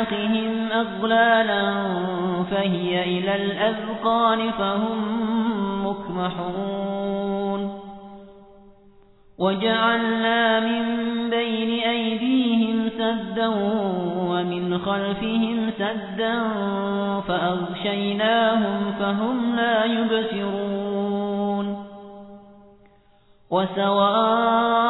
أعناقهم أغلالا فهي إلى الأذقان فهم مكمحون وجعلنا من بين أيديهم سدا ومن خلفهم سدا فأغشيناهم فهم لا يبصرون وسواء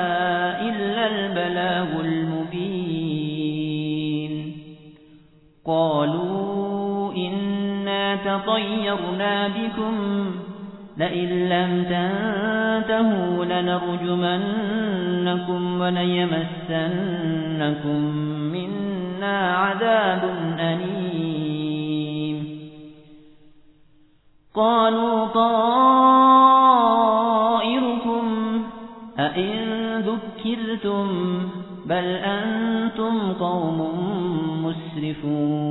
إنا تطيرنا بكم. لئن لم تنتهوا لنرجمنكم وليمسنكم منا عذاب أليم. قالوا طائركم أئن ذكرتم بل أنتم قوم مسرفون.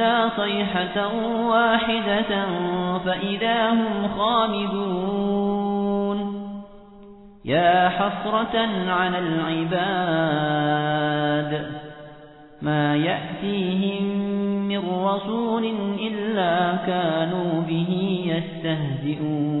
إلا صيحة واحدة فإذا هم خامدون. يا حسرة على العباد ما يأتيهم من رسول إلا كانوا به يستهزئون.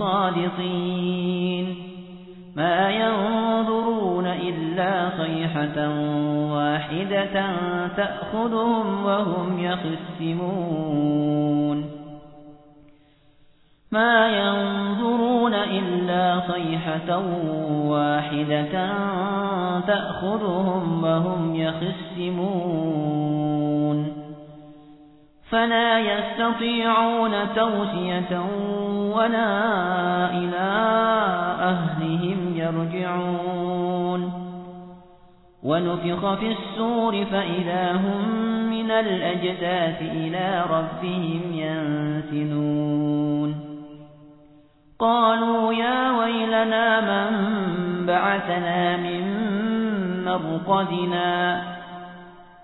كنتم صادقين. ما ينظرون إلا صيحة واحدة تأخذهم وهم يخسمون ما ينظرون إلا صيحة واحدة تأخذهم وهم يخسمون فلا يستطيعون توسية ولا إلى أهلهم يرجعون. ونفخ في السور فإذا هم من الأجداث إلى ربهم ينسلون. قالوا يا ويلنا من بعثنا من مرقدنا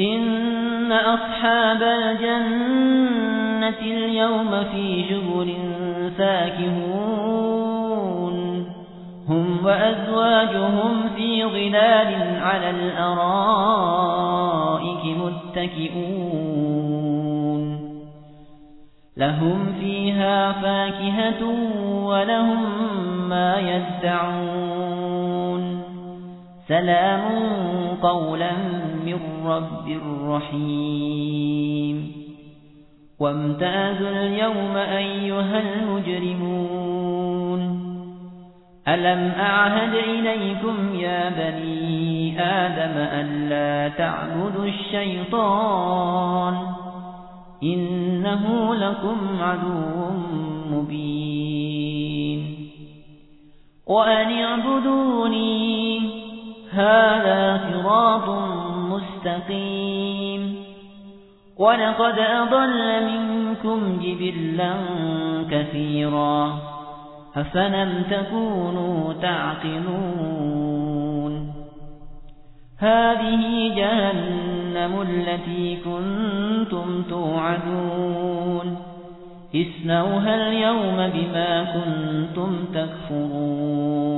إن أصحاب الجنة اليوم في جبر فاكهون. هم وأزواجهم في ظلال على الأرائك متكئون. لهم فيها فاكهة ولهم ما يدعون. سلام قولا من رب رحيم وامتازوا اليوم أيها المجرمون. ألم أعهد إليكم يا بني آدم أن لا تعبدوا الشيطان؟ إنه لكم عدو مبين. وأن اعبدوني هذا صراط مستقيم ولقد أضل منكم جبلا كثيرا. أفلم تكونوا تعقلون. هذه جهنم التي كنتم توعدون. اسنوها اليوم بما كنتم تكفرون.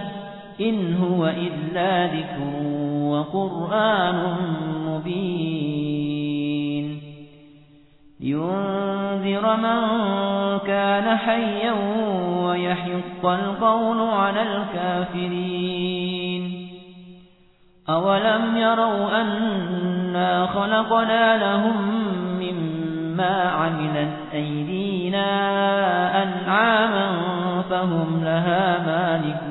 إن هو إلا ذكر وقرآن مبين. ينذر من كان حيا ويحق القول على الكافرين. أولم يروا أنا خلقنا لهم مما عملت أيدينا أنعاما فهم لها مالكون.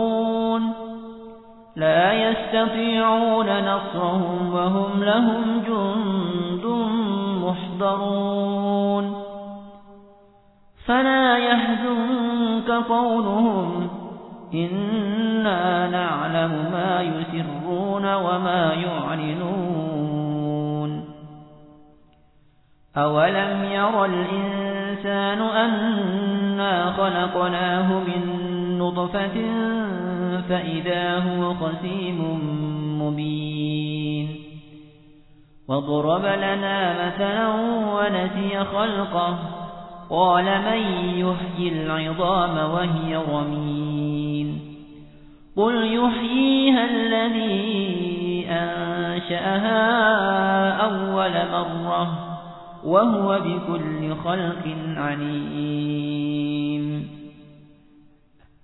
لا يستطيعون نصرهم وهم لهم جند محضرون. فلا يهزنك قولهم إنا نعلم ما يسرون وما يعلنون. أولم ير الإنسان أنا خلقناه من نطفة فإذا هو خسيم مبين وضرب لنا مثلا ونسي خلقه قال من يحيي العظام وهي رمين قل يحييها الذي أنشأها أول مرة وهو بكل خلق عليم